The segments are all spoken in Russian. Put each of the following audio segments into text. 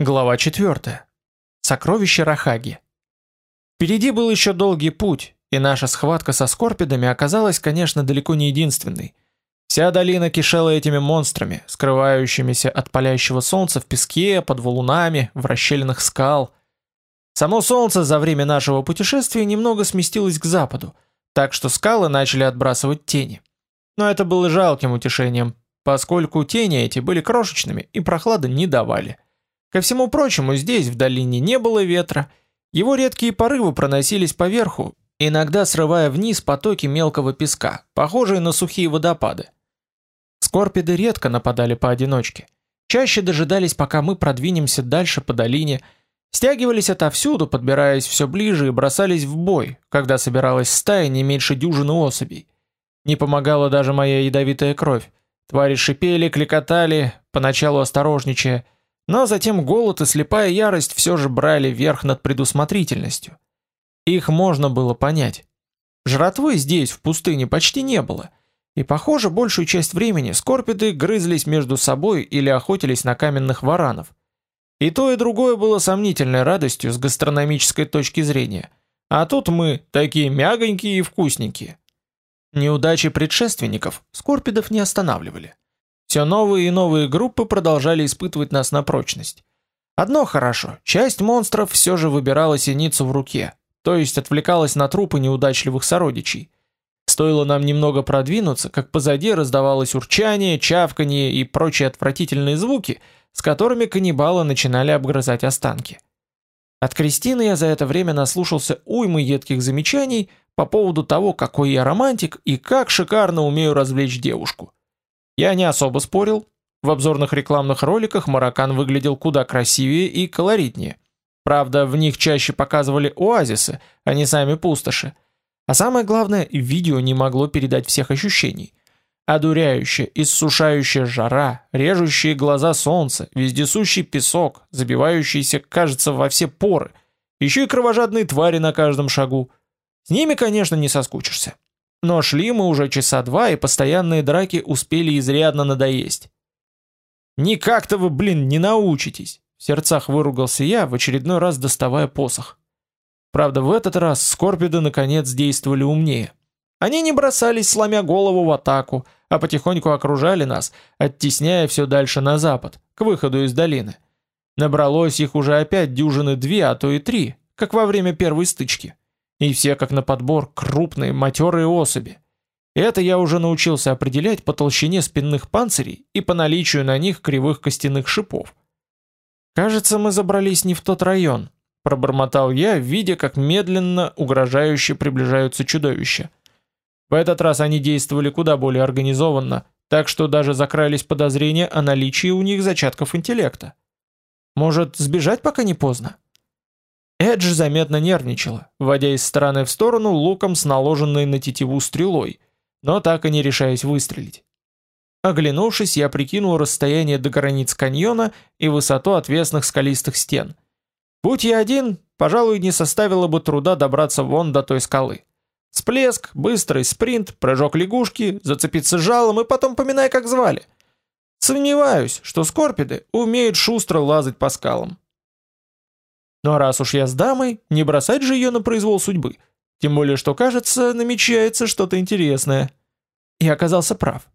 Глава 4. Сокровище Рахаги. Впереди был еще долгий путь, и наша схватка со скорпидами оказалась, конечно, далеко не единственной. Вся долина кишела этими монстрами, скрывающимися от палящего солнца в песке, под валунами, в расщелинах скал. Само солнце за время нашего путешествия немного сместилось к западу, так что скалы начали отбрасывать тени. Но это было жалким утешением, поскольку тени эти были крошечными и прохлады не давали. Ко всему прочему, здесь в долине не было ветра, его редкие порывы проносились по верху, иногда срывая вниз потоки мелкого песка, похожие на сухие водопады. Скорпиды редко нападали поодиночке. Чаще дожидались, пока мы продвинемся дальше по долине, стягивались отовсюду, подбираясь все ближе и бросались в бой, когда собиралась стая не меньше дюжины особей. Не помогала даже моя ядовитая кровь. Твари шипели, кликотали, поначалу осторожничая, но затем голод и слепая ярость все же брали верх над предусмотрительностью. Их можно было понять. Жратвы здесь, в пустыне, почти не было. И, похоже, большую часть времени скорпиды грызлись между собой или охотились на каменных варанов. И то, и другое было сомнительной радостью с гастрономической точки зрения. А тут мы, такие мягонькие и вкусненькие. Неудачи предшественников скорпидов не останавливали. Все новые и новые группы продолжали испытывать нас на прочность. Одно хорошо, часть монстров все же выбирала синицу в руке, то есть отвлекалась на трупы неудачливых сородичей. Стоило нам немного продвинуться, как позади раздавалось урчание, чавканье и прочие отвратительные звуки, с которыми каннибалы начинали обгрызать останки. От Кристины я за это время наслушался уймы едких замечаний по поводу того, какой я романтик и как шикарно умею развлечь девушку. Я не особо спорил. В обзорных рекламных роликах Маракан выглядел куда красивее и колоритнее. Правда, в них чаще показывали оазисы, а не сами пустоши. А самое главное, видео не могло передать всех ощущений. Одуряющая, иссушающая жара, режущие глаза солнце, вездесущий песок, забивающийся, кажется, во все поры, еще и кровожадные твари на каждом шагу. С ними, конечно, не соскучишься. Но шли мы уже часа два, и постоянные драки успели изрядно надоесть. «Никак-то вы, блин, не научитесь!» В сердцах выругался я, в очередной раз доставая посох. Правда, в этот раз скорпиды наконец действовали умнее. Они не бросались, сломя голову в атаку, а потихоньку окружали нас, оттесняя все дальше на запад, к выходу из долины. Набралось их уже опять дюжины две, а то и три, как во время первой стычки. И все как на подбор крупные матерые особи. Это я уже научился определять по толщине спинных панцирей и по наличию на них кривых костяных шипов. «Кажется, мы забрались не в тот район», — пробормотал я, видя, как медленно, угрожающе приближаются чудовища. В этот раз они действовали куда более организованно, так что даже закрались подозрения о наличии у них зачатков интеллекта. Может, сбежать пока не поздно? Эдж заметно нервничала, водя из стороны в сторону луком с наложенной на тетиву стрелой, но так и не решаясь выстрелить. Оглянувшись, я прикинул расстояние до границ каньона и высоту отвесных скалистых стен. Будь я один, пожалуй, не составило бы труда добраться вон до той скалы. Всплеск, быстрый спринт, прыжок лягушки, зацепиться жалом и потом поминай, как звали. Сомневаюсь, что скорпиды умеют шустро лазать по скалам. А раз уж я с дамой, не бросать же ее на произвол судьбы. Тем более, что, кажется, намечается что-то интересное. И оказался прав.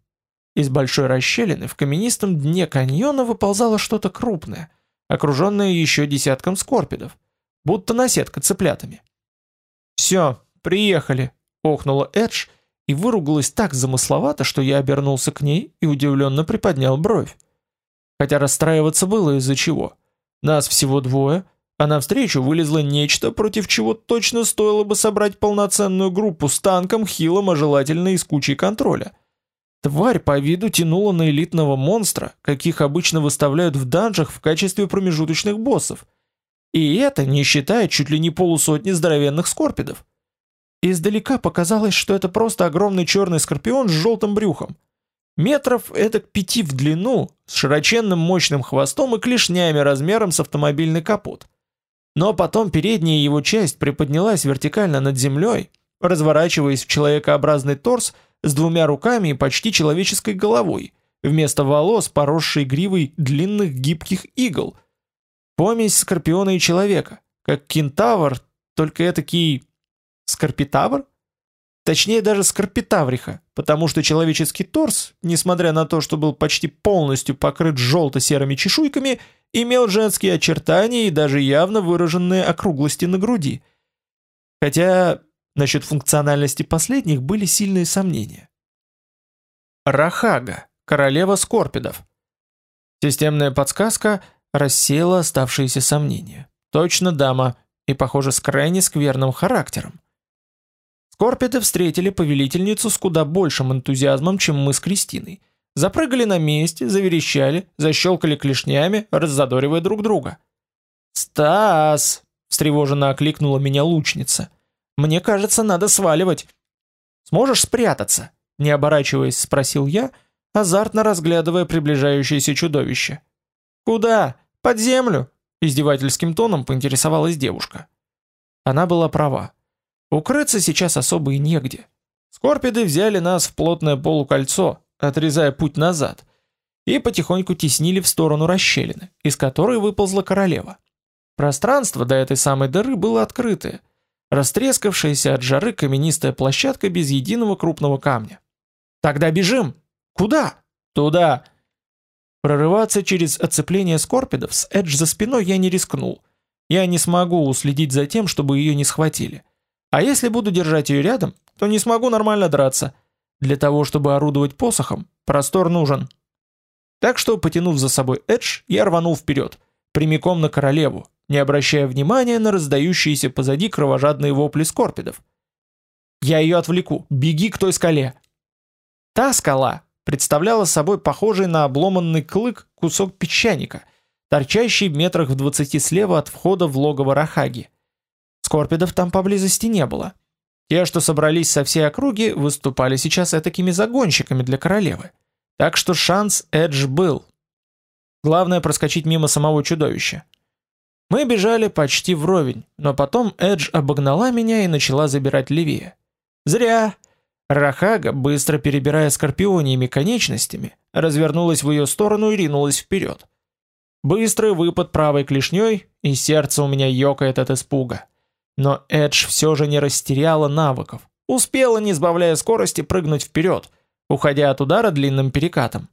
Из большой расщелины в каменистом дне каньона выползало что-то крупное, окруженное еще десятком скорпидов, будто наседка цыплятами. «Все, приехали», — охнула Эдж и выругалась так замысловато, что я обернулся к ней и удивленно приподнял бровь. Хотя расстраиваться было из-за чего. Нас всего двое — а навстречу вылезло нечто, против чего точно стоило бы собрать полноценную группу с танком, хилом, а желательно и с кучей контроля. Тварь по виду тянула на элитного монстра, каких обычно выставляют в данжах в качестве промежуточных боссов. И это не считая чуть ли не полусотни здоровенных скорпидов. Издалека показалось, что это просто огромный черный скорпион с желтым брюхом. Метров это пяти в длину, с широченным мощным хвостом и клешнями размером с автомобильный капот. Но потом передняя его часть приподнялась вертикально над землей, разворачиваясь в человекообразный торс с двумя руками и почти человеческой головой, вместо волос, поросшей гривой длинных гибких игл. Помесь скорпиона и человека, как кентавр, только этакий... Скорпитавр? Точнее даже скорпитавриха, потому что человеческий торс, несмотря на то, что был почти полностью покрыт желто-серыми чешуйками, имел женские очертания и даже явно выраженные округлости на груди. Хотя насчет функциональности последних были сильные сомнения. Рахага, королева скорпидов. Системная подсказка рассеяла оставшиеся сомнения. Точно дама, и, похоже, с крайне скверным характером. Скорпиды встретили повелительницу с куда большим энтузиазмом, чем мы с Кристиной. Запрыгали на месте, заверещали, защелкали клешнями, раззадоривая друг друга. «Стас!» — встревоженно окликнула меня лучница. «Мне кажется, надо сваливать. Сможешь спрятаться?» Не оборачиваясь, спросил я, азартно разглядывая приближающееся чудовище. «Куда? Под землю?» Издевательским тоном поинтересовалась девушка. Она была права. Укрыться сейчас особо и негде. Скорпиды взяли нас в плотное полукольцо, отрезая путь назад, и потихоньку теснили в сторону расщелины, из которой выползла королева. Пространство до этой самой дыры было открытое, растрескавшаяся от жары каменистая площадка без единого крупного камня. «Тогда бежим!» «Куда?» «Туда!» Прорываться через оцепление скорпидов с Эдж за спиной я не рискнул. Я не смогу уследить за тем, чтобы ее не схватили. А если буду держать ее рядом, то не смогу нормально драться. Для того, чтобы орудовать посохом, простор нужен. Так что, потянув за собой Эдж, я рванул вперед, прямиком на королеву, не обращая внимания на раздающиеся позади кровожадные вопли скорпидов. «Я ее отвлеку! Беги к той скале!» Та скала представляла собой похожий на обломанный клык кусок песчаника, торчащий в метрах в двадцати слева от входа в логово Рахаги. Скорпидов там поблизости не было. Те, что собрались со всей округи, выступали сейчас этакими загонщиками для королевы. Так что шанс Эдж был. Главное проскочить мимо самого чудовища. Мы бежали почти вровень, но потом Эдж обогнала меня и начала забирать левее. Зря. Рахага, быстро перебирая скорпиониями конечностями, развернулась в ее сторону и ринулась вперед. Быстрый выпад правой клешней, и сердце у меня ёкает от испуга. Но Эдж все же не растеряла навыков, успела, не сбавляя скорости, прыгнуть вперед, уходя от удара длинным перекатом.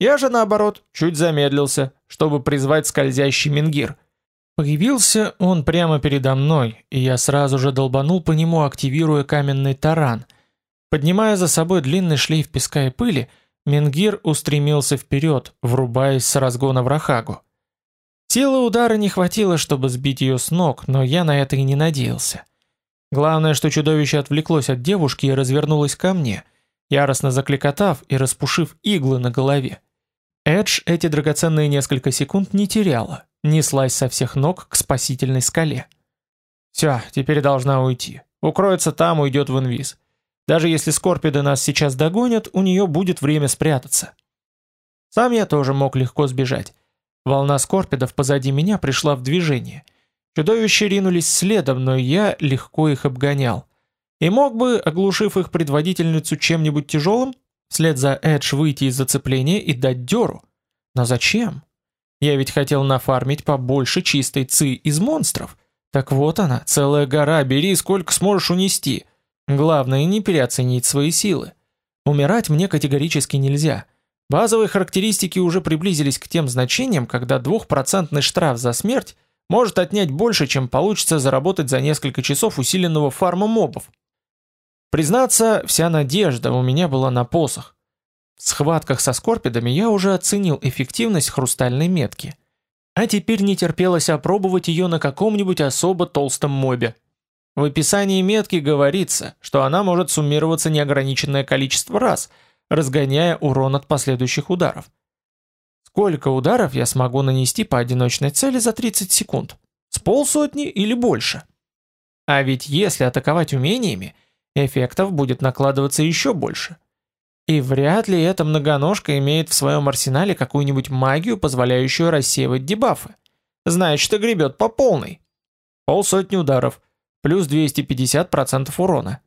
Я же, наоборот, чуть замедлился, чтобы призвать скользящий мингир. Появился он прямо передо мной, и я сразу же долбанул по нему, активируя каменный таран — Поднимая за собой длинный шлейф песка и пыли, Менгир устремился вперед, врубаясь с разгона в Рахагу. Силы удара не хватило, чтобы сбить ее с ног, но я на это и не надеялся. Главное, что чудовище отвлеклось от девушки и развернулось ко мне, яростно закликотав и распушив иглы на голове. Эдж эти драгоценные несколько секунд не теряла, неслась со всех ног к спасительной скале. Все, теперь должна уйти. Укроется там, уйдет в инвиз. Даже если скорпиды нас сейчас догонят, у нее будет время спрятаться. Сам я тоже мог легко сбежать. Волна скорпидов позади меня пришла в движение. Чудовища ринулись следом, но я легко их обгонял. И мог бы, оглушив их предводительницу чем-нибудь тяжелым, вслед за Эдж выйти из зацепления и дать дёру. Но зачем? Я ведь хотел нафармить побольше чистой ци из монстров. Так вот она, целая гора, бери сколько сможешь унести. Главное не переоценить свои силы. Умирать мне категорически нельзя. Базовые характеристики уже приблизились к тем значениям, когда двухпроцентный штраф за смерть может отнять больше, чем получится заработать за несколько часов усиленного фарма мобов. Признаться, вся надежда у меня была на посох. В схватках со скорпидами я уже оценил эффективность хрустальной метки. А теперь не терпелось опробовать ее на каком-нибудь особо толстом мобе. В описании метки говорится, что она может суммироваться неограниченное количество раз, разгоняя урон от последующих ударов. Сколько ударов я смогу нанести по одиночной цели за 30 секунд? С полсотни или больше? А ведь если атаковать умениями, эффектов будет накладываться еще больше. И вряд ли эта многоножка имеет в своем арсенале какую-нибудь магию, позволяющую рассеивать дебафы. Значит, гребет по полной. Полсотни ударов – плюс 250% урона.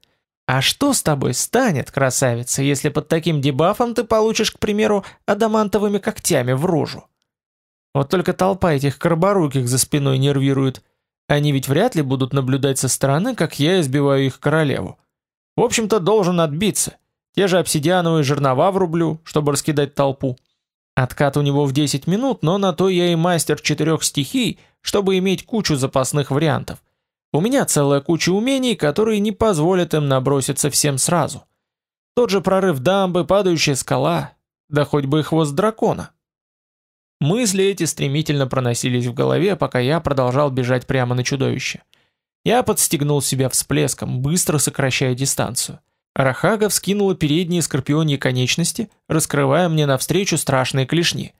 А что с тобой станет, красавица, если под таким дебафом ты получишь, к примеру, адамантовыми когтями в рожу? Вот только толпа этих карборуких за спиной нервирует. Они ведь вряд ли будут наблюдать со стороны, как я избиваю их королеву. В общем-то, должен отбиться. Те же обсидиановые жернова врублю, чтобы раскидать толпу. Откат у него в 10 минут, но на то я и мастер четырех стихий, чтобы иметь кучу запасных вариантов. У меня целая куча умений, которые не позволят им наброситься всем сразу. Тот же прорыв дамбы, падающая скала, да хоть бы хвост дракона. Мысли эти стремительно проносились в голове, пока я продолжал бежать прямо на чудовище. Я подстегнул себя всплеском, быстро сокращая дистанцию. Рахага вскинула передние скорпионьи конечности, раскрывая мне навстречу страшные клешни.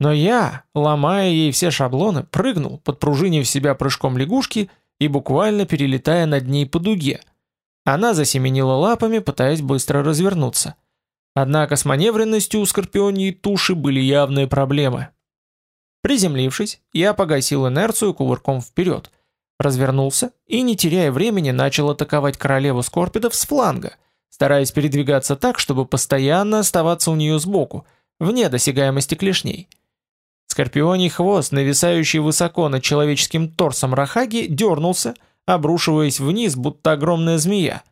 Но я, ломая ей все шаблоны, прыгнул, подпружинив себя прыжком лягушки и буквально перелетая над ней по дуге. Она засеменила лапами, пытаясь быстро развернуться. Однако с маневренностью у скорпионьей туши были явные проблемы. Приземлившись, я погасил инерцию кувырком вперед, развернулся и, не теряя времени, начал атаковать королеву скорпидов с фланга, стараясь передвигаться так, чтобы постоянно оставаться у нее сбоку, вне досягаемости клешней. Скорпионий хвост, нависающий высоко над человеческим торсом Рахаги, дернулся, обрушиваясь вниз, будто огромная змея.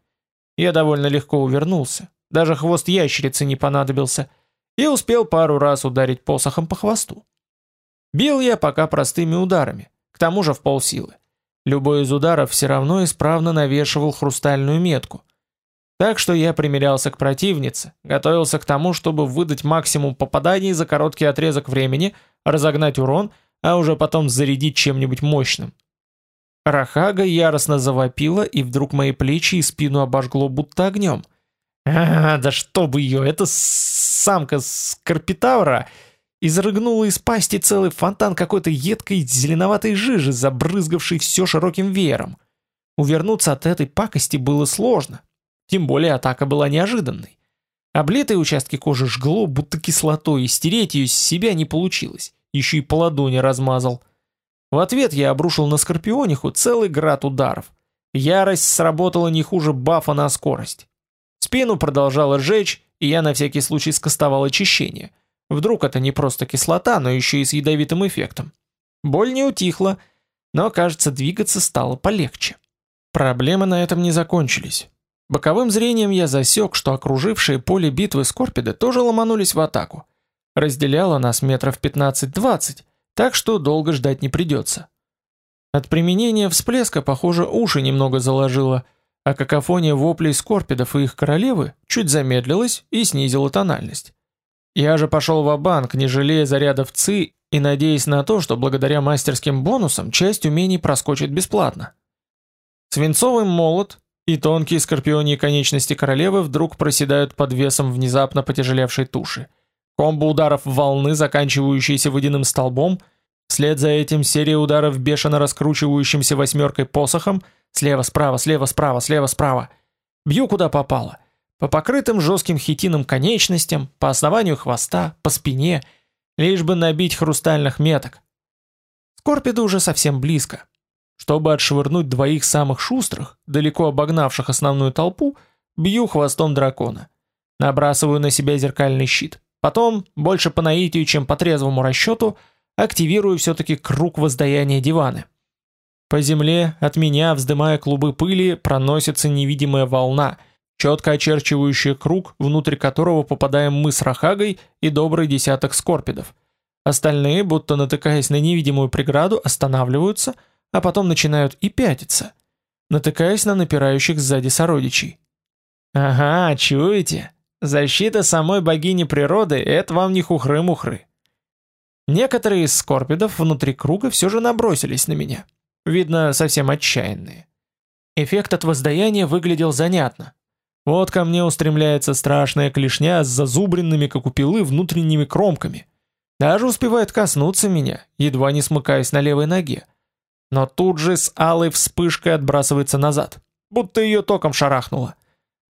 Я довольно легко увернулся, даже хвост ящерицы не понадобился, и успел пару раз ударить посохом по хвосту. Бил я пока простыми ударами, к тому же в полсилы. Любой из ударов все равно исправно навешивал хрустальную метку. Так что я примерялся к противнице, готовился к тому, чтобы выдать максимум попаданий за короткий отрезок времени, разогнать урон, а уже потом зарядить чем-нибудь мощным. Рахага яростно завопила, и вдруг мои плечи и спину обожгло будто огнем. «А, да чтобы ее, это самка Скорпитаура!» изрыгнула из пасти целый фонтан какой-то едкой зеленоватой жижи, забрызгавшей все широким веером. Увернуться от этой пакости было сложно, тем более атака была неожиданной. Облитые участки кожи жгло, будто кислотой, и стереть ее с себя не получилось, еще и по ладони размазал. В ответ я обрушил на Скорпиониху целый град ударов. Ярость сработала не хуже бафа на скорость. Спину продолжала жечь, и я на всякий случай скостовал очищение – Вдруг это не просто кислота, но еще и с ядовитым эффектом. Боль не утихла, но, кажется, двигаться стало полегче. Проблемы на этом не закончились. Боковым зрением я засек, что окружившие поле битвы скорпиды тоже ломанулись в атаку. Разделяло нас метров 15-20, так что долго ждать не придется. От применения всплеска, похоже, уши немного заложило, а какофония воплей скорпидов и их королевы чуть замедлилась и снизила тональность. Я же пошел в банк не жалея зарядов ЦИ и надеясь на то, что благодаря мастерским бонусам часть умений проскочит бесплатно. Свинцовый молот и тонкие скорпионьи конечности королевы вдруг проседают под весом внезапно потяжелевшей туши. Комбо ударов волны, заканчивающиеся водяным столбом, вслед за этим серия ударов бешено раскручивающимся восьмеркой посохом, слева-справа, слева-справа, слева-справа. Бью куда попало. По покрытым жестким хитином конечностям, по основанию хвоста, по спине, лишь бы набить хрустальных меток. Скорпиды уже совсем близко. Чтобы отшвырнуть двоих самых шустрых, далеко обогнавших основную толпу, бью хвостом дракона. Набрасываю на себя зеркальный щит. Потом, больше по наитию, чем по трезвому расчету, активирую все-таки круг воздаяния диваны. По земле, от меня, вздымая клубы пыли, проносится невидимая волна — четко очерчивающая круг, внутрь которого попадаем мы с Рахагой и добрый десяток скорпидов. Остальные, будто натыкаясь на невидимую преграду, останавливаются, а потом начинают и пятиться, натыкаясь на напирающих сзади сородичей. «Ага, чуете? Защита самой богини природы — это вам не хухры-мухры». Некоторые из скорпидов внутри круга все же набросились на меня. Видно, совсем отчаянные. Эффект от воздаяния выглядел занятно. Вот ко мне устремляется страшная клешня с зазубренными, как у пилы, внутренними кромками. Даже успевает коснуться меня, едва не смыкаясь на левой ноге. Но тут же с алой вспышкой отбрасывается назад, будто ее током шарахнуло.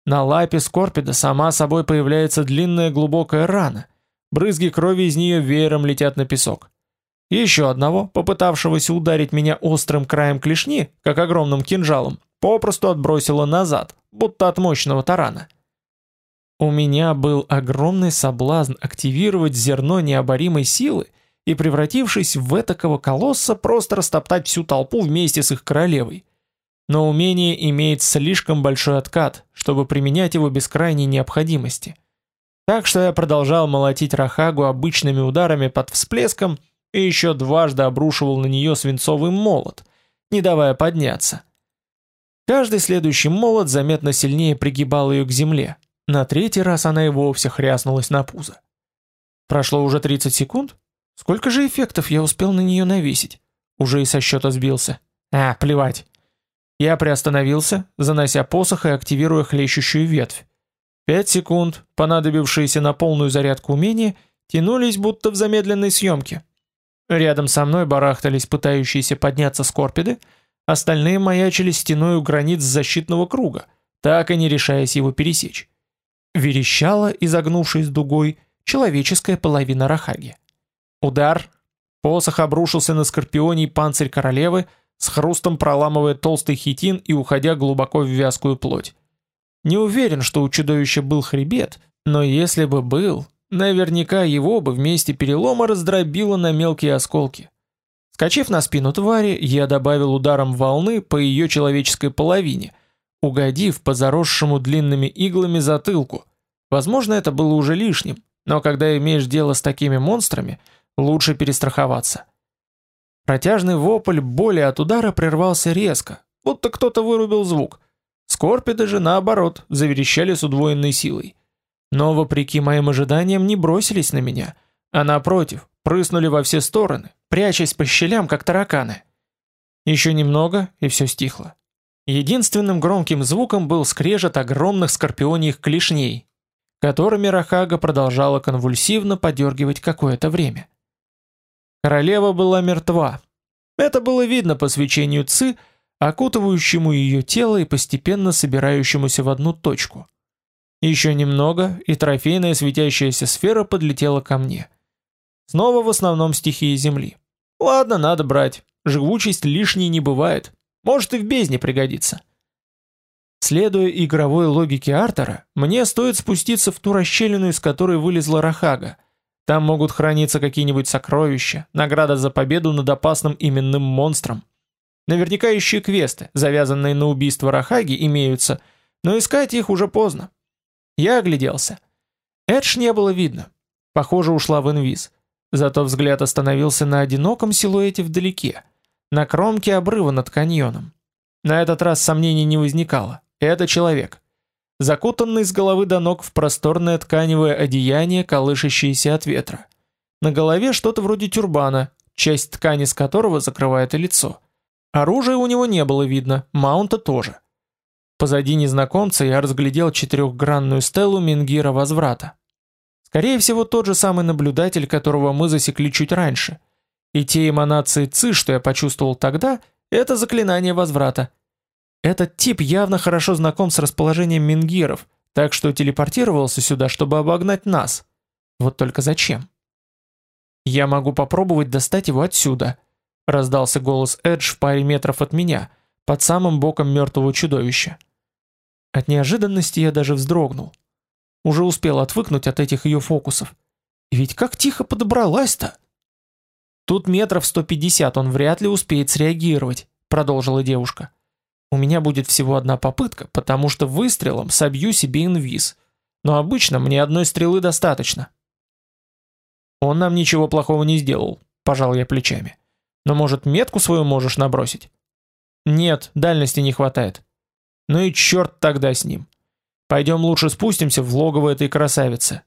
На лапе скорпида сама собой появляется длинная глубокая рана. Брызги крови из нее веером летят на песок. Еще одного, попытавшегося ударить меня острым краем клешни, как огромным кинжалом, попросту отбросило назад, будто от мощного тарана. У меня был огромный соблазн активировать зерно необоримой силы и, превратившись в этакого колосса, просто растоптать всю толпу вместе с их королевой. Но умение имеет слишком большой откат, чтобы применять его без крайней необходимости. Так что я продолжал молотить Рахагу обычными ударами под всплеском и еще дважды обрушивал на нее свинцовый молот, не давая подняться. Каждый следующий молот заметно сильнее пригибал ее к земле. На третий раз она и вовсе хряснулась на пузо. Прошло уже 30 секунд? Сколько же эффектов я успел на нее навесить? Уже и со счета сбился. А, плевать. Я приостановился, занося посох и активируя хлещущую ветвь. Пять секунд, понадобившиеся на полную зарядку умения, тянулись будто в замедленной съемке. Рядом со мной барахтались пытающиеся подняться скорпиды, остальные маячили стеной у границ защитного круга, так и не решаясь его пересечь. Верещала, изогнувшись дугой, человеческая половина Рахаги. Удар. Посох обрушился на скорпионий панцирь королевы, с хрустом проламывая толстый хитин и уходя глубоко в вязкую плоть. Не уверен, что у чудовища был хребет, но если бы был, наверняка его бы вместе перелома раздробило на мелкие осколки. Скочив на спину твари, я добавил ударом волны по ее человеческой половине, угодив по заросшему длинными иглами затылку. Возможно, это было уже лишним, но когда имеешь дело с такими монстрами, лучше перестраховаться. Протяжный вопль боли от удара прервался резко, будто кто-то вырубил звук. Скорпиды же, наоборот, заверещали с удвоенной силой. Но, вопреки моим ожиданиям, не бросились на меня, а напротив, прыснули во все стороны, прячась по щелям, как тараканы. Еще немного, и все стихло. Единственным громким звуком был скрежет огромных скорпионьих клешней, которыми Рахага продолжала конвульсивно подергивать какое-то время. Королева была мертва. Это было видно по свечению Ци, окутывающему ее тело и постепенно собирающемуся в одну точку. Еще немного, и трофейная светящаяся сфера подлетела ко мне. Снова в основном стихии Земли. Ладно, надо брать. Живучесть лишней не бывает. Может и в бездне пригодится. Следуя игровой логике Артера, мне стоит спуститься в ту расщелину, из которой вылезла Рахага, там могут храниться какие-нибудь сокровища, награда за победу над опасным именным монстром. Наверняка еще квесты, завязанные на убийство Рахаги, имеются, но искать их уже поздно. Я огляделся. Эдж не было видно. Похоже, ушла в инвиз. Зато взгляд остановился на одиноком силуэте вдалеке, на кромке обрыва над каньоном. На этот раз сомнений не возникало. Это человек закутанный с головы до ног в просторное тканевое одеяние, колышащееся от ветра. На голове что-то вроде тюрбана, часть ткани с которого закрывает и лицо. Оружия у него не было видно, маунта тоже. Позади незнакомца я разглядел четырехгранную стелу Мингира Возврата. Скорее всего, тот же самый наблюдатель, которого мы засекли чуть раньше. И те эманации ЦИ, что я почувствовал тогда, это заклинание возврата. Этот тип явно хорошо знаком с расположением мингиров, так что телепортировался сюда, чтобы обогнать нас. Вот только зачем? Я могу попробовать достать его отсюда, раздался голос Эдж в паре метров от меня, под самым боком мертвого чудовища. От неожиданности я даже вздрогнул. Уже успел отвыкнуть от этих ее фокусов. И ведь как тихо подобралась-то. Тут метров 150 он вряд ли успеет среагировать, продолжила девушка. У меня будет всего одна попытка, потому что выстрелом собью себе инвиз. Но обычно мне одной стрелы достаточно. Он нам ничего плохого не сделал, пожал я плечами. Но может метку свою можешь набросить? Нет, дальности не хватает. Ну и черт тогда с ним. Пойдем лучше спустимся в логово этой красавицы.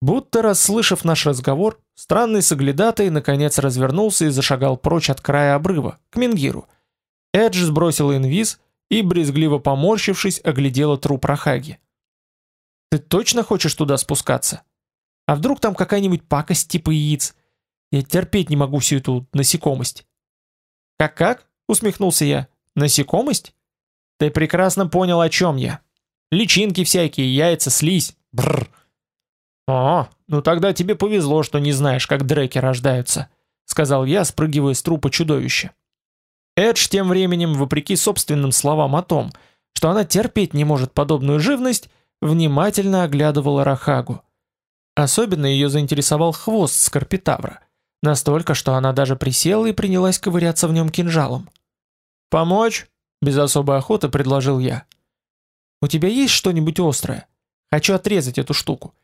Будто расслышав наш разговор, странный соглядатай наконец развернулся и зашагал прочь от края обрыва, к Мингиру, Эдж сбросила инвиз и, брезгливо поморщившись, оглядела труп Рахаги. «Ты точно хочешь туда спускаться? А вдруг там какая-нибудь пакость типа яиц? Я терпеть не могу всю эту насекомость». «Как-как?» — усмехнулся я. «Насекомость? Ты прекрасно понял, о чем я. Личинки всякие, яйца, слизь. Бррр». «О, ну тогда тебе повезло, что не знаешь, как дреки рождаются», — сказал я, спрыгивая с трупа чудовища. Эдж тем временем, вопреки собственным словам о том, что она терпеть не может подобную живность, внимательно оглядывала Рахагу. Особенно ее заинтересовал хвост Скорпитавра. Настолько, что она даже присела и принялась ковыряться в нем кинжалом. «Помочь?» — без особой охоты предложил я. «У тебя есть что-нибудь острое? Хочу отрезать эту штуку.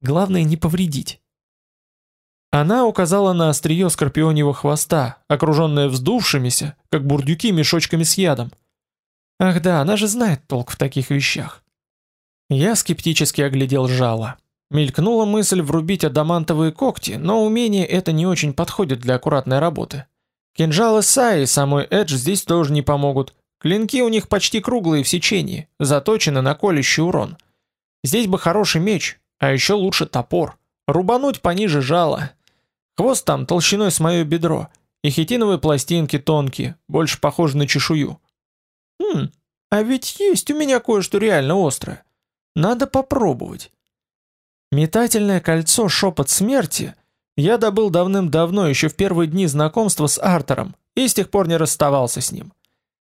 Главное не повредить». Она указала на острие скорпионьего хвоста, окруженное вздувшимися, как бурдюки, мешочками с ядом. Ах да, она же знает толк в таких вещах. Я скептически оглядел жало. Мелькнула мысль врубить адамантовые когти, но умение это не очень подходит для аккуратной работы. Кинжалы Саи и самой Эдж здесь тоже не помогут. Клинки у них почти круглые в сечении, заточены на колющий урон. Здесь бы хороший меч, а еще лучше топор. Рубануть пониже жала. Хвост там толщиной с мое бедро, и хитиновые пластинки тонкие, больше похожи на чешую. Хм, а ведь есть у меня кое-что реально острое. Надо попробовать. Метательное кольцо «Шепот смерти» я добыл давным-давно, еще в первые дни знакомства с Артером, и с тех пор не расставался с ним.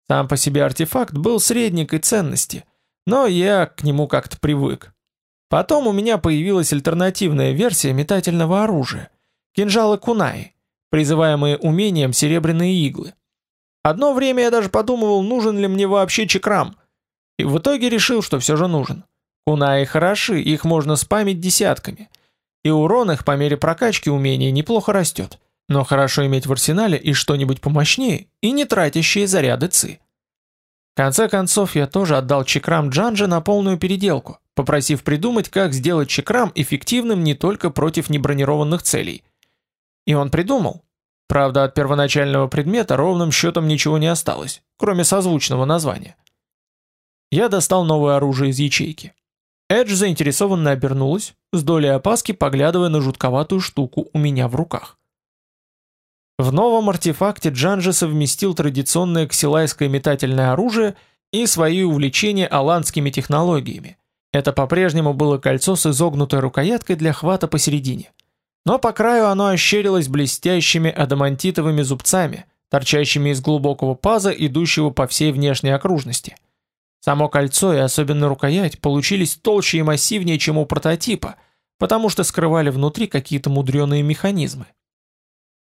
Сам по себе артефакт был средненькой ценности, но я к нему как-то привык. Потом у меня появилась альтернативная версия метательного оружия – кинжалы кунаи, призываемые умением серебряные иглы. Одно время я даже подумывал, нужен ли мне вообще чекрам, и в итоге решил, что все же нужен. Кунаи хороши, их можно спамить десятками. И урон их по мере прокачки умения неплохо растет. Но хорошо иметь в арсенале и что-нибудь помощнее, и не тратящие заряды ци. В конце концов, я тоже отдал чекрам Джанжи на полную переделку, попросив придумать, как сделать чекрам эффективным не только против небронированных целей. И он придумал. Правда, от первоначального предмета ровным счетом ничего не осталось, кроме созвучного названия. Я достал новое оружие из ячейки. Эдж заинтересованно обернулась, с долей опаски поглядывая на жутковатую штуку у меня в руках. В новом артефакте Джанжи совместил традиционное ксилайское метательное оружие и свои увлечения аланскими технологиями. Это по-прежнему было кольцо с изогнутой рукояткой для хвата посередине. Но по краю оно ощерилось блестящими адамантитовыми зубцами, торчащими из глубокого паза, идущего по всей внешней окружности – Само кольцо и особенно рукоять получились толще и массивнее, чем у прототипа, потому что скрывали внутри какие-то мудреные механизмы.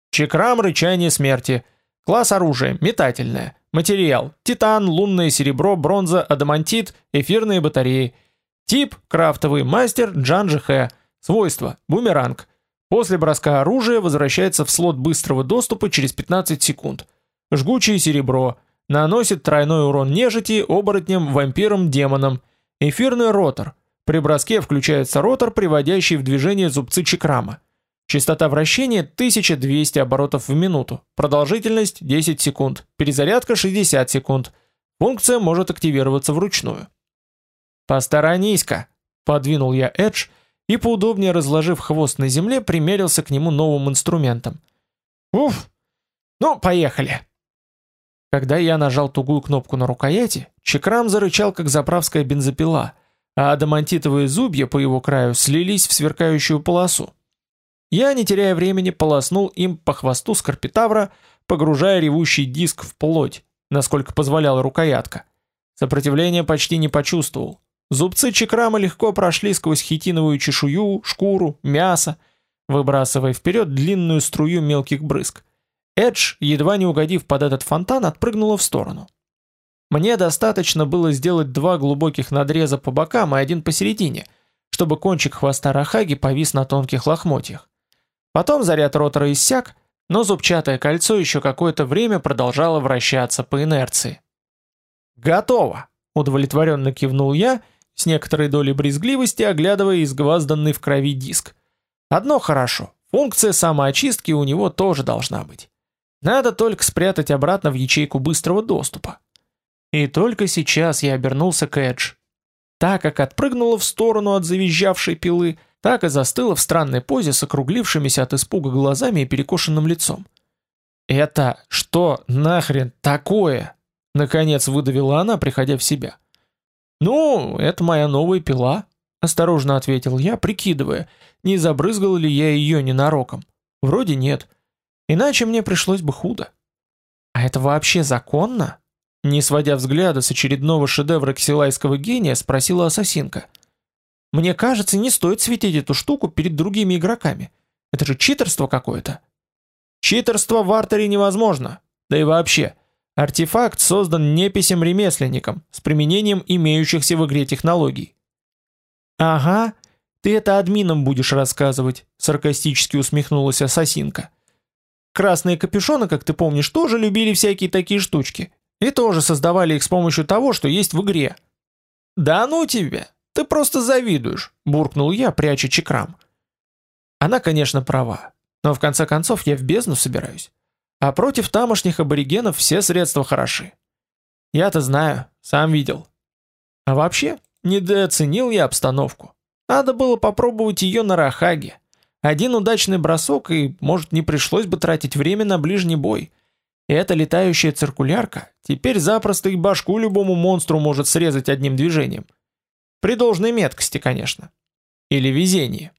Чекрам рычание смерти. Класс оружия метательное. Материал титан, лунное серебро, бронза, адамантит, эфирные батареи. Тип крафтовый мастер Джанжи Хэ. Свойства бумеранг. После броска оружия возвращается в слот быстрого доступа через 15 секунд. Жгучее серебро. Наносит тройной урон нежити, оборотням, вампирам, демонам. Эфирный ротор. При броске включается ротор, приводящий в движение зубцы чакрама. Частота вращения 1200 оборотов в минуту. Продолжительность 10 секунд. Перезарядка 60 секунд. Функция может активироваться вручную. «Посторонись-ка!» – подвинул я Эдж и, поудобнее разложив хвост на земле, примерился к нему новым инструментом. «Уф! Ну, поехали!» Когда я нажал тугую кнопку на рукояти, чекрам зарычал, как заправская бензопила, а адамантитовые зубья по его краю слились в сверкающую полосу. Я, не теряя времени, полоснул им по хвосту скорпитавра, погружая ревущий диск в плоть, насколько позволяла рукоятка. Сопротивления почти не почувствовал. Зубцы чекрама легко прошли сквозь хитиновую чешую, шкуру, мясо, выбрасывая вперед длинную струю мелких брызг. Эдж, едва не угодив под этот фонтан, отпрыгнула в сторону. Мне достаточно было сделать два глубоких надреза по бокам и один посередине, чтобы кончик хвоста Рахаги повис на тонких лохмотьях. Потом заряд ротора иссяк, но зубчатое кольцо еще какое-то время продолжало вращаться по инерции. «Готово!» – удовлетворенно кивнул я, с некоторой долей брезгливости оглядывая изгвазданный в крови диск. «Одно хорошо, функция самоочистки у него тоже должна быть». Надо только спрятать обратно в ячейку быстрого доступа. И только сейчас я обернулся к Эдж. Так как отпрыгнула в сторону от завизжавшей пилы, так и застыла в странной позе с округлившимися от испуга глазами и перекошенным лицом. «Это что нахрен такое?» Наконец выдавила она, приходя в себя. «Ну, это моя новая пила», — осторожно ответил я, прикидывая, не забрызгал ли я ее ненароком. «Вроде нет». Иначе мне пришлось бы худо. А это вообще законно? Не сводя взгляда с очередного шедевра ксилайского гения, спросила ассасинка. Мне кажется, не стоит светить эту штуку перед другими игроками. Это же читерство какое-то. Читерство в артере невозможно. Да и вообще, артефакт создан неписем-ремесленником с применением имеющихся в игре технологий. Ага, ты это админам будешь рассказывать, саркастически усмехнулась ассасинка. Красные капюшоны, как ты помнишь, тоже любили всякие такие штучки. И тоже создавали их с помощью того, что есть в игре. Да ну тебе, ты просто завидуешь, буркнул я, пряча чекрам. Она, конечно, права. Но в конце концов я в бездну собираюсь. А против тамошних аборигенов все средства хороши. Я-то знаю, сам видел. А вообще, недооценил я обстановку. Надо было попробовать ее на Рахаге. Один удачный бросок, и, может, не пришлось бы тратить время на ближний бой. И эта летающая циркулярка теперь запросто и башку любому монстру может срезать одним движением. При должной меткости, конечно. Или везении.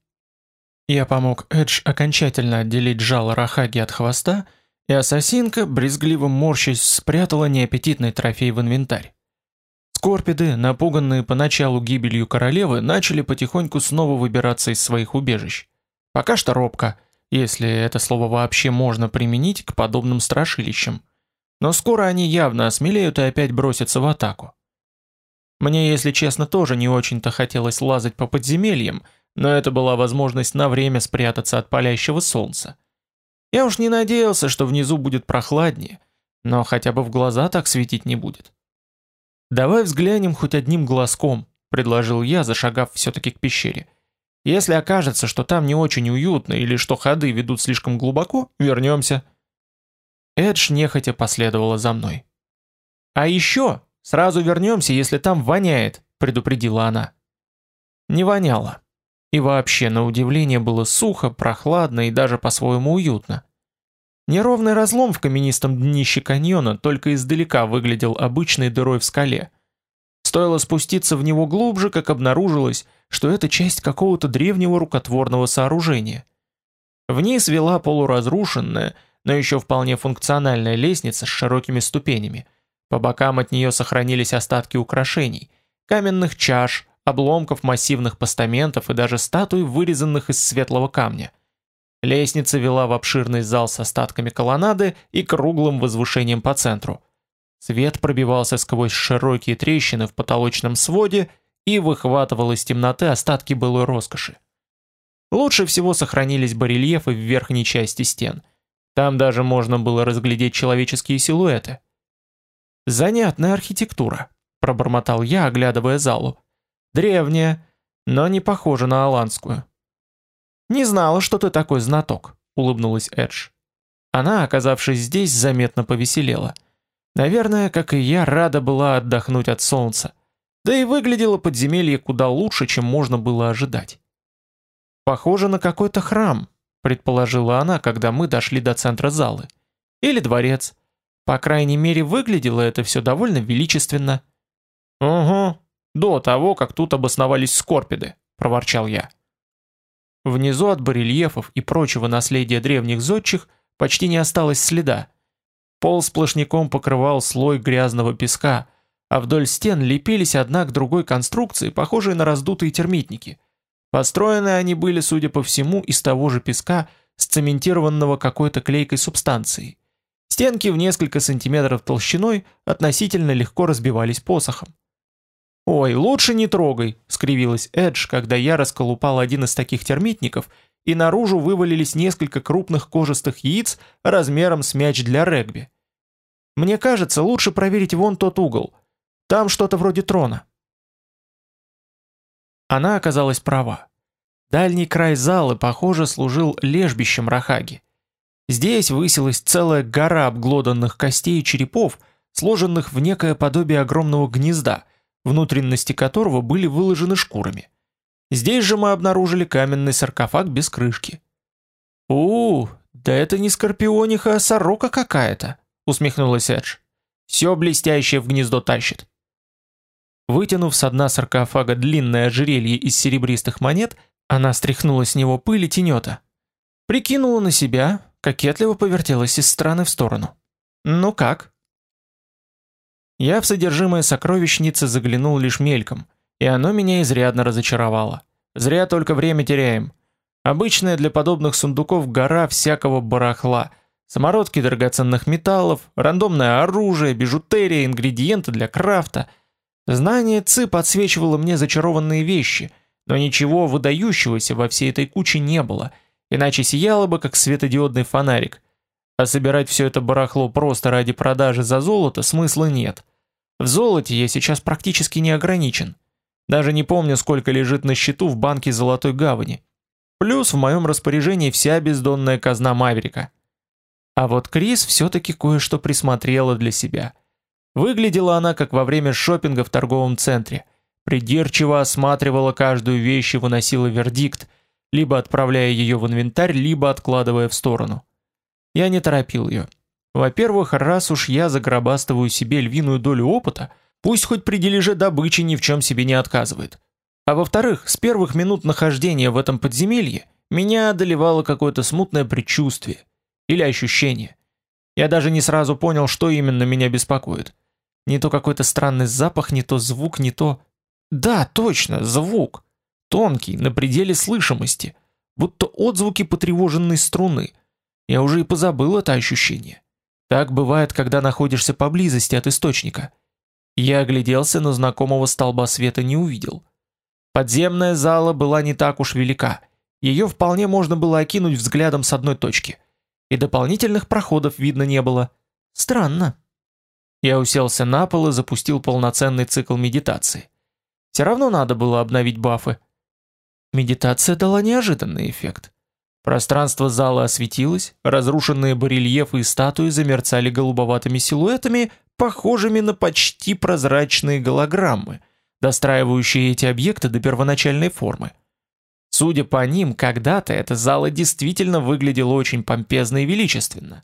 Я помог Эдж окончательно отделить жало Рахаги от хвоста, и ассасинка, брезгливо морщась, спрятала неаппетитный трофей в инвентарь. Скорпиды, напуганные поначалу гибелью королевы, начали потихоньку снова выбираться из своих убежищ. Пока что робко, если это слово вообще можно применить к подобным страшилищам. Но скоро они явно осмелеют и опять бросятся в атаку. Мне, если честно, тоже не очень-то хотелось лазать по подземельям, но это была возможность на время спрятаться от палящего солнца. Я уж не надеялся, что внизу будет прохладнее, но хотя бы в глаза так светить не будет. «Давай взглянем хоть одним глазком», — предложил я, зашагав все-таки к пещере. «Если окажется, что там не очень уютно или что ходы ведут слишком глубоко, вернемся». Эдж нехотя последовала за мной. «А еще сразу вернемся, если там воняет», — предупредила она. Не воняло. И вообще, на удивление, было сухо, прохладно и даже по-своему уютно. Неровный разлом в каменистом днище каньона только издалека выглядел обычной дырой в скале. Стоило спуститься в него глубже, как обнаружилось, что это часть какого-то древнего рукотворного сооружения. Вниз вела полуразрушенная, но еще вполне функциональная лестница с широкими ступенями. По бокам от нее сохранились остатки украшений, каменных чаш, обломков массивных постаментов и даже статуй, вырезанных из светлого камня. Лестница вела в обширный зал с остатками колоннады и круглым возвышением по центру. Свет пробивался сквозь широкие трещины в потолочном своде и выхватывал из темноты остатки былой роскоши. Лучше всего сохранились барельефы в верхней части стен. Там даже можно было разглядеть человеческие силуэты. «Занятная архитектура», — пробормотал я, оглядывая залу. Древняя, но не похожа на аланскую. «Не знала, что ты такой знаток», — улыбнулась Эдж. Она, оказавшись здесь, заметно повеселела. Наверное, как и я, рада была отдохнуть от солнца. Да и выглядело подземелье куда лучше, чем можно было ожидать. «Похоже на какой-то храм», — предположила она, когда мы дошли до центра залы. «Или дворец. По крайней мере, выглядело это все довольно величественно». «Угу», до того, как тут обосновались скорпиды, проворчал я. Внизу от барельефов и прочего наследия древних зодчих почти не осталось следа. Пол сплошняком покрывал слой грязного песка, а вдоль стен лепились одна к другой конструкции, похожие на раздутые термитники. Построены они были, судя по всему, из того же песка, сцементированного какой-то клейкой субстанцией. Стенки в несколько сантиметров толщиной относительно легко разбивались посохом. «Ой, лучше не трогай», — скривилась Эдж, когда я расколупал один из таких термитников, и наружу вывалились несколько крупных кожистых яиц размером с мяч для регби. «Мне кажется, лучше проверить вон тот угол. Там что-то вроде трона». Она оказалась права. Дальний край залы, похоже, служил лежбищем Рахаги. Здесь высилась целая гора обглоданных костей и черепов, сложенных в некое подобие огромного гнезда — внутренности которого были выложены шкурами. Здесь же мы обнаружили каменный саркофаг без крышки. у, да это не скорпиониха, а сорока какая-то», — усмехнулась Эдж. «Все блестящее в гнездо тащит». Вытянув с дна саркофага длинное ожерелье из серебристых монет, она стряхнула с него пыль и тенета. Прикинула на себя, кокетливо повертелась из стороны в сторону. «Ну как?» Я в содержимое сокровищницы заглянул лишь мельком, и оно меня изрядно разочаровало. Зря только время теряем. Обычная для подобных сундуков гора всякого барахла, Самородки драгоценных металлов, рандомное оружие, бижутерия, ингредиенты для крафта. Знание ЦИ подсвечивало мне зачарованные вещи, но ничего выдающегося во всей этой куче не было, иначе сияло бы как светодиодный фонарик. А собирать все это барахло просто ради продажи за золото смысла нет. В золоте я сейчас практически не ограничен. Даже не помню, сколько лежит на счету в банке Золотой Гавани. Плюс в моем распоряжении вся бездонная казна Маверика. А вот Крис все-таки кое-что присмотрела для себя. Выглядела она, как во время шопинга в торговом центре. Придирчиво осматривала каждую вещь и выносила вердикт, либо отправляя ее в инвентарь, либо откладывая в сторону. Я не торопил ее. Во-первых, раз уж я загробастываю себе львиную долю опыта, пусть хоть при дележе добычи ни в чем себе не отказывает. А во-вторых, с первых минут нахождения в этом подземелье меня одолевало какое-то смутное предчувствие или ощущение. Я даже не сразу понял, что именно меня беспокоит. Не то какой-то странный запах, не то звук, не то... Да, точно, звук. Тонкий, на пределе слышимости. Будто отзвуки потревоженной струны. Я уже и позабыл это ощущение. Так бывает, когда находишься поблизости от источника. Я огляделся, но знакомого столба света не увидел. Подземная зала была не так уж велика. Ее вполне можно было окинуть взглядом с одной точки. И дополнительных проходов видно не было. Странно. Я уселся на пол и запустил полноценный цикл медитации. Все равно надо было обновить бафы. Медитация дала неожиданный эффект. Пространство зала осветилось, разрушенные барельефы и статуи замерцали голубоватыми силуэтами, похожими на почти прозрачные голограммы, достраивающие эти объекты до первоначальной формы. Судя по ним, когда-то эта зала действительно выглядела очень помпезно и величественно.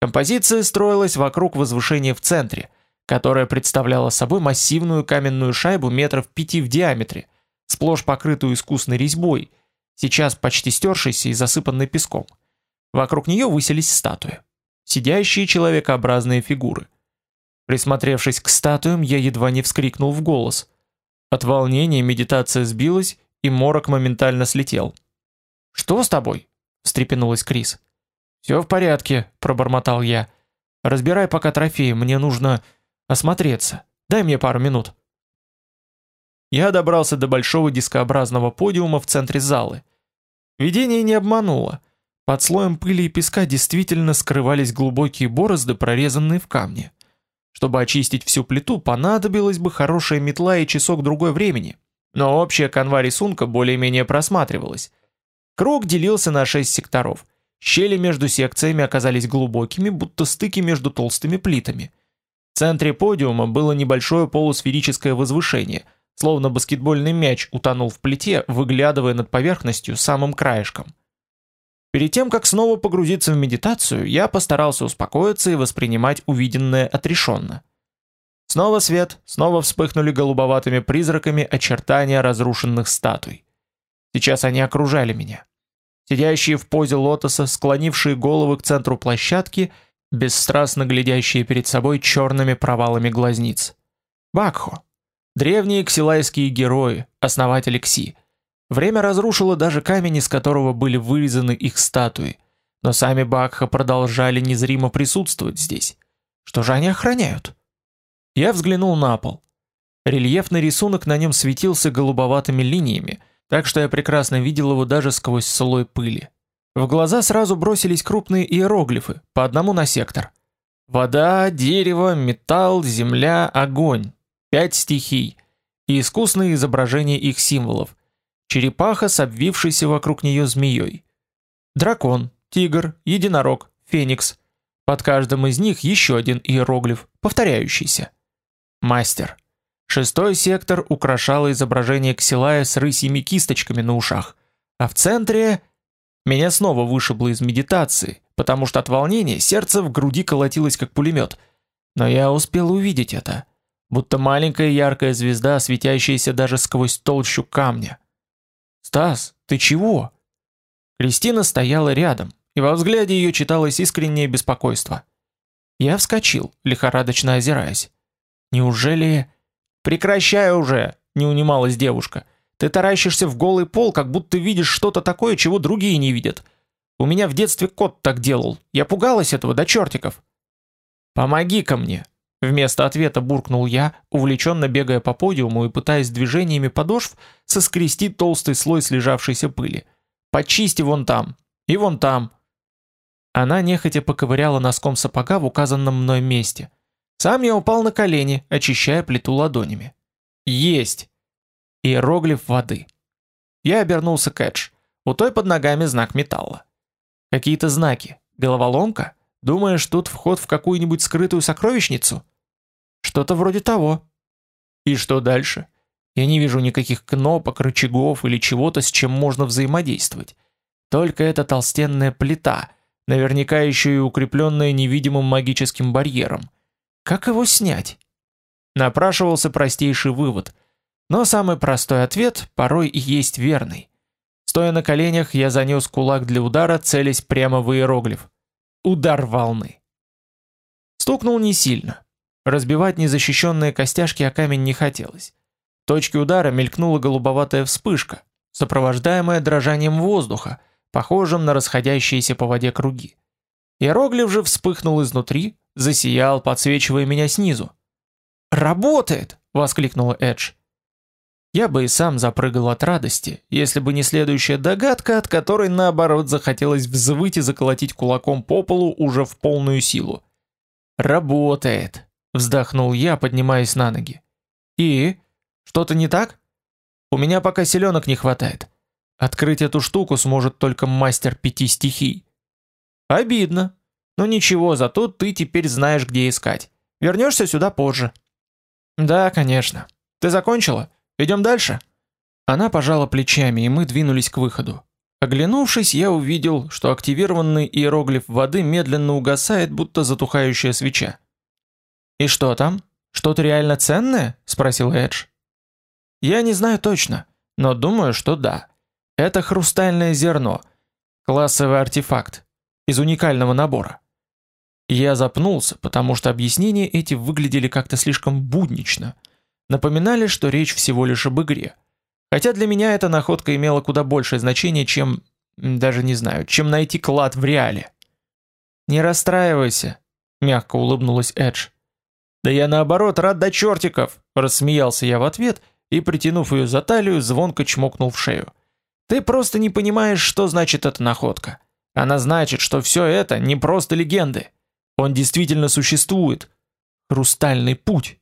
Композиция строилась вокруг возвышения в центре, которое представляло собой массивную каменную шайбу метров пяти в диаметре, сплошь покрытую искусной резьбой – сейчас почти стершейся и засыпанной песком. Вокруг нее высились статуи. Сидящие человекообразные фигуры. Присмотревшись к статуям, я едва не вскрикнул в голос. От волнения медитация сбилась, и морок моментально слетел. «Что с тобой?» – встрепенулась Крис. «Все в порядке», – пробормотал я. «Разбирай пока трофеи, мне нужно осмотреться. Дай мне пару минут». Я добрался до большого дискообразного подиума в центре залы. Видение не обмануло. Под слоем пыли и песка действительно скрывались глубокие борозды, прорезанные в камне. Чтобы очистить всю плиту, понадобилась бы хорошая метла и часок-другой времени. Но общая канва рисунка более-менее просматривалась. Круг делился на шесть секторов. Щели между секциями оказались глубокими, будто стыки между толстыми плитами. В центре подиума было небольшое полусферическое возвышение – словно баскетбольный мяч утонул в плите, выглядывая над поверхностью самым краешком. Перед тем, как снова погрузиться в медитацию, я постарался успокоиться и воспринимать увиденное отрешенно. Снова свет, снова вспыхнули голубоватыми призраками очертания разрушенных статуй. Сейчас они окружали меня. Сидящие в позе лотоса, склонившие головы к центру площадки, бесстрастно глядящие перед собой черными провалами глазниц. Бакхо, Древние ксилайские герои, основатели Кси. Время разрушило даже камень, из которого были вырезаны их статуи. Но сами Бакха продолжали незримо присутствовать здесь. Что же они охраняют? Я взглянул на пол. Рельефный рисунок на нем светился голубоватыми линиями, так что я прекрасно видел его даже сквозь слой пыли. В глаза сразу бросились крупные иероглифы, по одному на сектор. Вода, дерево, металл, земля, огонь пять стихий и искусные изображения их символов. Черепаха с обвившейся вокруг нее змеей. Дракон, тигр, единорог, феникс. Под каждым из них еще один иероглиф, повторяющийся. Мастер. Шестой сектор украшало изображение Ксилая с рысьими кисточками на ушах, а в центре меня снова вышибло из медитации, потому что от волнения сердце в груди колотилось как пулемет. Но я успел увидеть это будто маленькая яркая звезда, светящаяся даже сквозь толщу камня. «Стас, ты чего?» Кристина стояла рядом, и во взгляде ее читалось искреннее беспокойство. Я вскочил, лихорадочно озираясь. «Неужели...» «Прекращай уже!» — не унималась девушка. «Ты таращишься в голый пол, как будто видишь что-то такое, чего другие не видят. У меня в детстве кот так делал. Я пугалась этого до чертиков. Помоги-ка мне, вместо ответа буркнул я, увлеченно бегая по подиуму и пытаясь движениями подошв соскрести толстый слой слежавшейся пыли. Почисти вон там и вон там. Она нехотя поковыряла носком сапога в указанном мной месте. Сам я упал на колени, очищая плиту ладонями. Есть. Иероглиф воды. Я обернулся к Эдж. У той под ногами знак металла. Какие-то знаки. Головоломка? Думаешь, тут вход в какую-нибудь скрытую сокровищницу? Что-то вроде того. И что дальше? Я не вижу никаких кнопок, рычагов или чего-то, с чем можно взаимодействовать. Только эта толстенная плита, наверняка еще и укрепленная невидимым магическим барьером. Как его снять? Напрашивался простейший вывод. Но самый простой ответ порой и есть верный. Стоя на коленях, я занес кулак для удара, целясь прямо в иероглиф. Удар волны. Стукнул не сильно. Разбивать незащищенные костяшки о камень не хотелось. В точке удара мелькнула голубоватая вспышка, сопровождаемая дрожанием воздуха, похожим на расходящиеся по воде круги. Иероглиф же вспыхнул изнутри, засиял, подсвечивая меня снизу. «Работает!» — воскликнула Эдж. Я бы и сам запрыгал от радости, если бы не следующая догадка, от которой наоборот захотелось взвыть и заколотить кулаком по полу уже в полную силу. «Работает!» — вздохнул я, поднимаясь на ноги. «И? Что-то не так? У меня пока селенок не хватает. Открыть эту штуку сможет только мастер пяти стихий». «Обидно. Но ничего, зато ты теперь знаешь, где искать. Вернешься сюда позже». «Да, конечно. Ты закончила?» Идем дальше?» Она пожала плечами, и мы двинулись к выходу. Оглянувшись, я увидел, что активированный иероглиф воды медленно угасает, будто затухающая свеча. «И что там? Что-то реально ценное?» — спросил Эдж. «Я не знаю точно, но думаю, что да. Это хрустальное зерно, классовый артефакт, из уникального набора». Я запнулся, потому что объяснения эти выглядели как-то слишком буднично — напоминали, что речь всего лишь об игре. Хотя для меня эта находка имела куда большее значение, чем, даже не знаю, чем найти клад в реале. «Не расстраивайся», — мягко улыбнулась Эдж. «Да я наоборот рад до чертиков», — рассмеялся я в ответ и, притянув ее за талию, звонко чмокнул в шею. «Ты просто не понимаешь, что значит эта находка. Она значит, что все это не просто легенды. Он действительно существует. Хрустальный путь».